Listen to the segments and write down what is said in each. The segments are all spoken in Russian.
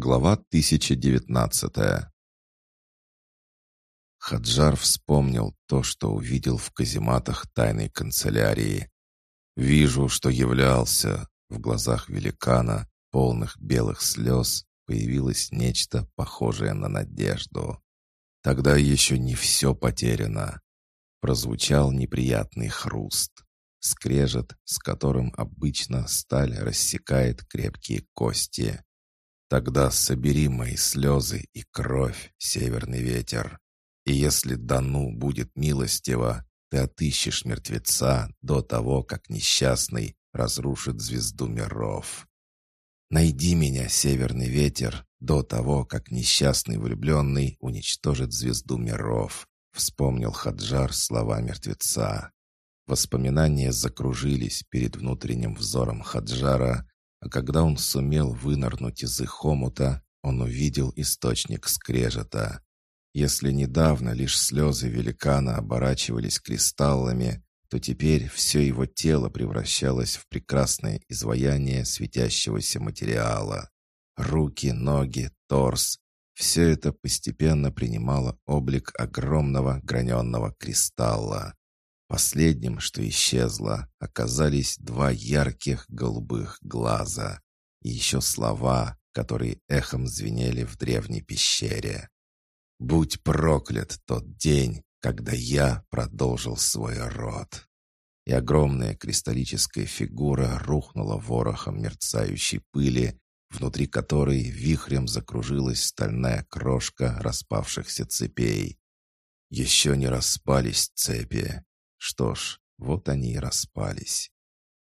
Глава 1019 Хаджар вспомнил то, что увидел в казематах тайной канцелярии. «Вижу, что являлся». В глазах великана, полных белых слез, появилось нечто похожее на надежду. Тогда еще не все потеряно. Прозвучал неприятный хруст. Скрежет, с которым обычно сталь рассекает крепкие кости. Тогда собери мои слезы и кровь, северный ветер. И если Дану будет милостиво, ты отыщешь мертвеца до того, как несчастный разрушит звезду миров. Найди меня, северный ветер, до того, как несчастный влюбленный уничтожит звезду миров, вспомнил Хаджар слова мертвеца. Воспоминания закружились перед внутренним взором Хаджара, а когда он сумел вынырнуть из их омута, он увидел источник скрежета. Если недавно лишь слезы великана оборачивались кристаллами, то теперь все его тело превращалось в прекрасное изваяние светящегося материала. Руки, ноги, торс — все это постепенно принимало облик огромного граненного кристалла. Последним, что исчезло, оказались два ярких голубых глаза и еще слова, которые эхом звенели в древней пещере. «Будь проклят тот день, когда я продолжил свой род. И огромная кристаллическая фигура рухнула ворохом мерцающей пыли, внутри которой вихрем закружилась стальная крошка распавшихся цепей. Еще не распались цепи. Что ж, вот они и распались.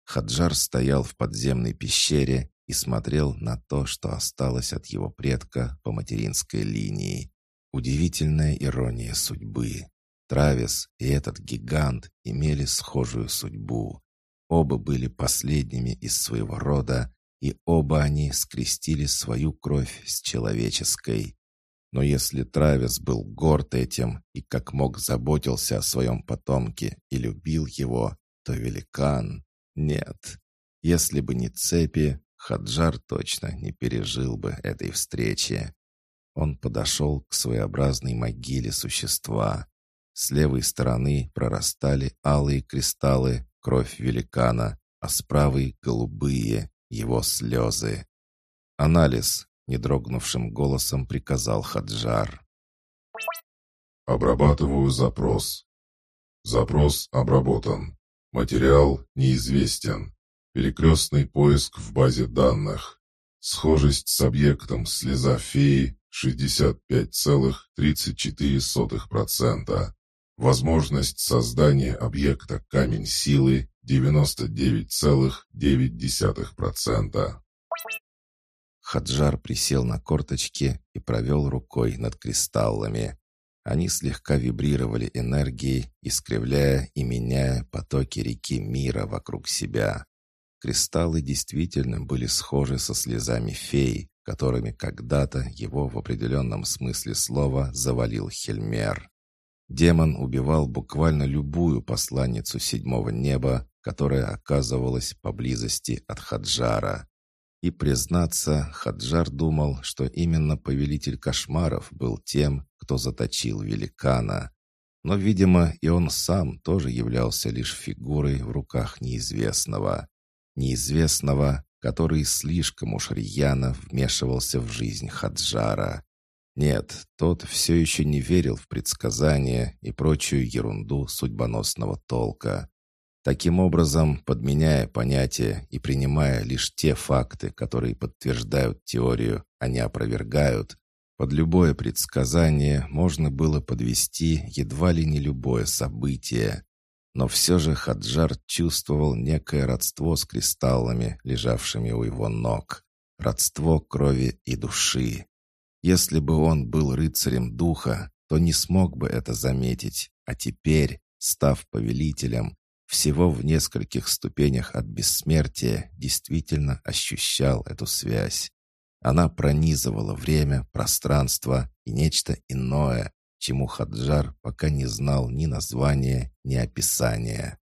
Хаджар стоял в подземной пещере и смотрел на то, что осталось от его предка по материнской линии. Удивительная ирония судьбы. Травис и этот гигант имели схожую судьбу. Оба были последними из своего рода, и оба они скрестили свою кровь с человеческой. Но если Травис был горд этим и как мог заботился о своем потомке и любил его, то великан... Нет. Если бы не цепи, Хаджар точно не пережил бы этой встречи. Он подошел к своеобразной могиле существа. С левой стороны прорастали алые кристаллы, кровь великана, а с правой — голубые, его слезы. «Анализ», — недрогнувшим голосом приказал Хаджар. «Обрабатываю запрос. Запрос обработан. Материал неизвестен. Перекрестный поиск в базе данных. Схожесть с объектом слеза феи 65,34%. Возможность создания объекта камень силы 99,9%. Хаджар присел на корточки и провел рукой над кристаллами. Они слегка вибрировали энергией, искривляя и меняя потоки реки мира вокруг себя. Кристаллы действительно были схожи со слезами фей, которыми когда-то его в определенном смысле слова завалил Хельмер. Демон убивал буквально любую посланницу седьмого неба, которая оказывалась поблизости от Хаджара. И, признаться, Хаджар думал, что именно повелитель кошмаров был тем, кто заточил великана. Но, видимо, и он сам тоже являлся лишь фигурой в руках неизвестного. Неизвестного, который слишком уж рьяно вмешивался в жизнь Хаджара. Нет, тот все еще не верил в предсказания и прочую ерунду судьбоносного толка. Таким образом, подменяя понятия и принимая лишь те факты, которые подтверждают теорию, а не опровергают, под любое предсказание можно было подвести едва ли не любое событие. Но все же Хаджар чувствовал некое родство с кристаллами, лежавшими у его ног. Родство крови и души. Если бы он был рыцарем духа, то не смог бы это заметить, а теперь, став повелителем, всего в нескольких ступенях от бессмертия действительно ощущал эту связь. Она пронизывала время, пространство и нечто иное, чему Хаджар пока не знал ни названия, ни описания.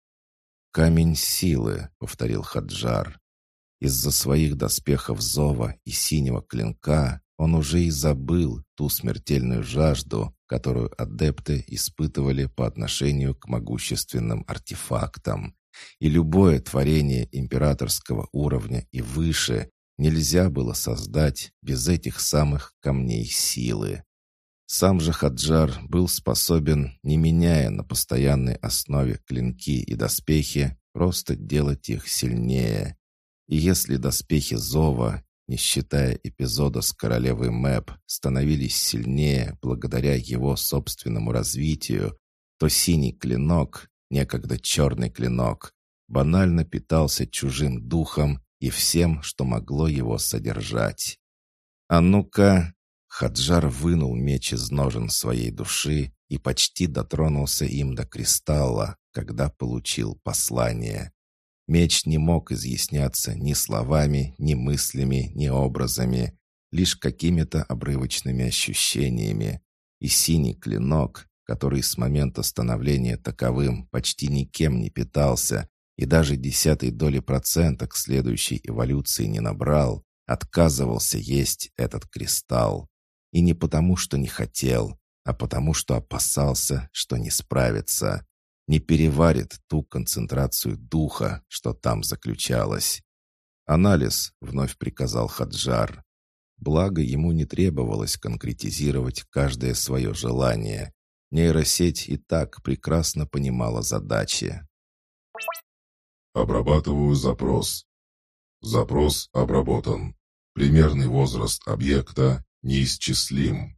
«Камень силы», — повторил Хаджар. Из-за своих доспехов зова и синего клинка он уже и забыл ту смертельную жажду, которую адепты испытывали по отношению к могущественным артефактам. И любое творение императорского уровня и выше нельзя было создать без этих самых камней силы. Сам же Хаджар был способен, не меняя на постоянной основе клинки и доспехи, просто делать их сильнее. И если доспехи Зова не считая эпизода с королевой Мэп, становились сильнее благодаря его собственному развитию, то синий клинок, некогда черный клинок, банально питался чужим духом и всем, что могло его содержать. «А ну-ка!» Хаджар вынул меч из ножен своей души и почти дотронулся им до кристалла, когда получил послание. Меч не мог изъясняться ни словами, ни мыслями, ни образами, лишь какими-то обрывочными ощущениями. И синий клинок, который с момента становления таковым почти никем не питался и даже десятой доли процента к следующей эволюции не набрал, отказывался есть этот кристалл. И не потому, что не хотел, а потому, что опасался, что не справится не переварит ту концентрацию духа, что там заключалась. «Анализ», — вновь приказал Хаджар. Благо, ему не требовалось конкретизировать каждое свое желание. Нейросеть и так прекрасно понимала задачи. «Обрабатываю запрос. Запрос обработан. Примерный возраст объекта неисчислим».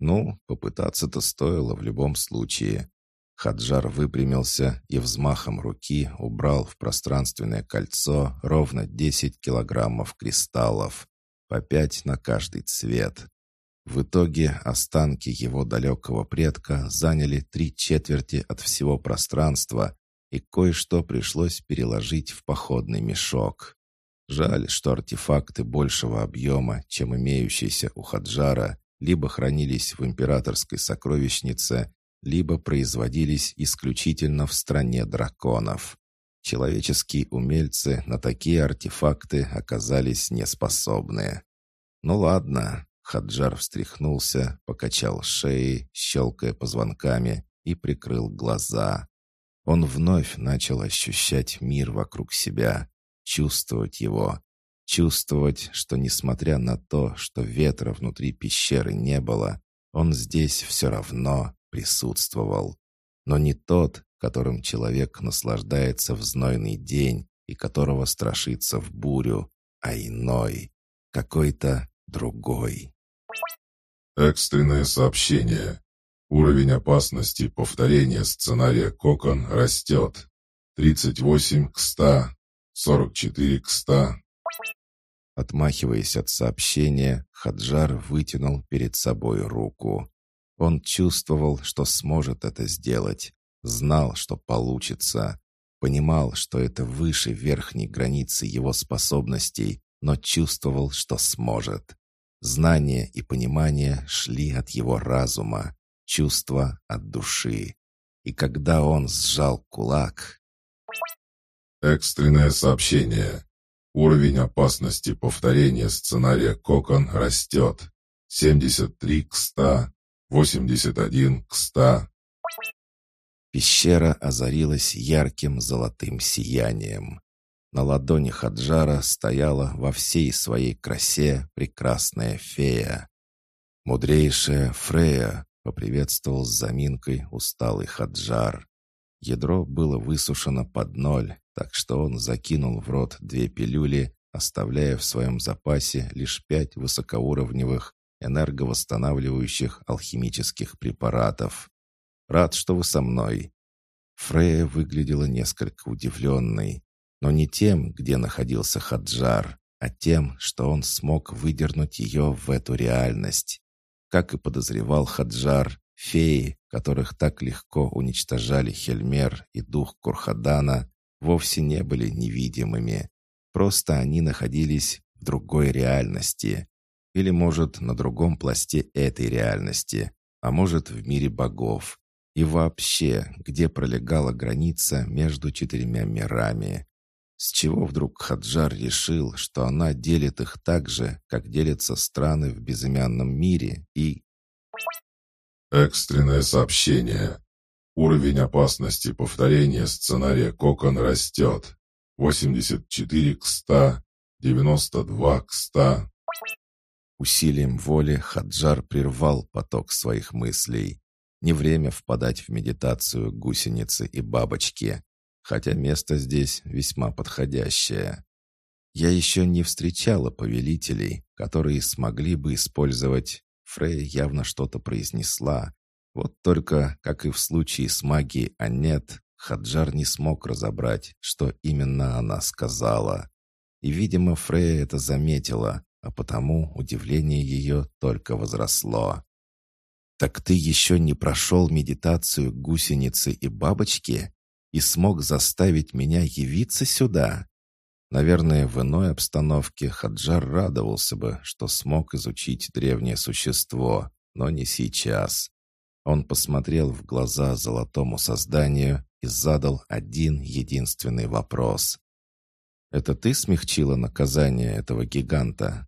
Ну, попытаться-то стоило в любом случае. Хаджар выпрямился и взмахом руки убрал в пространственное кольцо ровно 10 килограммов кристаллов, по пять на каждый цвет. В итоге останки его далекого предка заняли три четверти от всего пространства, и кое-что пришлось переложить в походный мешок. Жаль, что артефакты большего объема, чем имеющиеся у Хаджара, либо хранились в императорской сокровищнице, либо производились исключительно в стране драконов. Человеческие умельцы на такие артефакты оказались неспособны. Ну ладно, Хаджар встряхнулся, покачал шеей, щелкая позвонками и прикрыл глаза. Он вновь начал ощущать мир вокруг себя, чувствовать его, чувствовать, что несмотря на то, что ветра внутри пещеры не было, он здесь все равно присутствовал. Но не тот, которым человек наслаждается в знойный день и которого страшится в бурю, а иной, какой-то другой. Экстренное сообщение. Уровень опасности повторения сценария «Кокон» растет. 38 к 100, 44 к 100. Отмахиваясь от сообщения, Хаджар вытянул перед собой руку. Он чувствовал, что сможет это сделать, знал, что получится, понимал, что это выше верхней границы его способностей, но чувствовал, что сможет. Знание и понимание шли от его разума, чувства от души. И когда он сжал кулак... Экстренное сообщение. Уровень опасности повторения сценария «Кокон» растет. 73 к 100. Восемьдесят один к ста. Пещера озарилась ярким золотым сиянием. На ладони Хаджара стояла во всей своей красе прекрасная фея. «Мудрейшая Фрея!» — поприветствовал с заминкой усталый Хаджар. Ядро было высушено под ноль, так что он закинул в рот две пилюли, оставляя в своем запасе лишь пять высокоуровневых энерговосстанавливающих алхимических препаратов. Рад, что вы со мной». Фрея выглядела несколько удивленной, но не тем, где находился Хаджар, а тем, что он смог выдернуть ее в эту реальность. Как и подозревал Хаджар, феи, которых так легко уничтожали Хельмер и дух Курхадана, вовсе не были невидимыми. Просто они находились в другой реальности, или, может, на другом пласте этой реальности, а может, в мире богов. И вообще, где пролегала граница между четырьмя мирами. С чего вдруг Хаджар решил, что она делит их так же, как делятся страны в безымянном мире, и... Экстренное сообщение. Уровень опасности повторения сценария Кокон растет. 84 к 100, 92 к 100. Усилием воли Хаджар прервал поток своих мыслей. Не время впадать в медитацию гусеницы и бабочки хотя место здесь весьма подходящее. Я еще не встречала повелителей, которые смогли бы использовать... Фрей явно что-то произнесла. Вот только, как и в случае с магией Анет, Хаджар не смог разобрать, что именно она сказала. И, видимо, Фрея это заметила, а потому удивление ее только возросло. «Так ты еще не прошел медитацию гусеницы и бабочки?» и смог заставить меня явиться сюда. Наверное, в иной обстановке Хаджар радовался бы, что смог изучить древнее существо, но не сейчас. Он посмотрел в глаза золотому созданию и задал один единственный вопрос. «Это ты смягчила наказание этого гиганта?»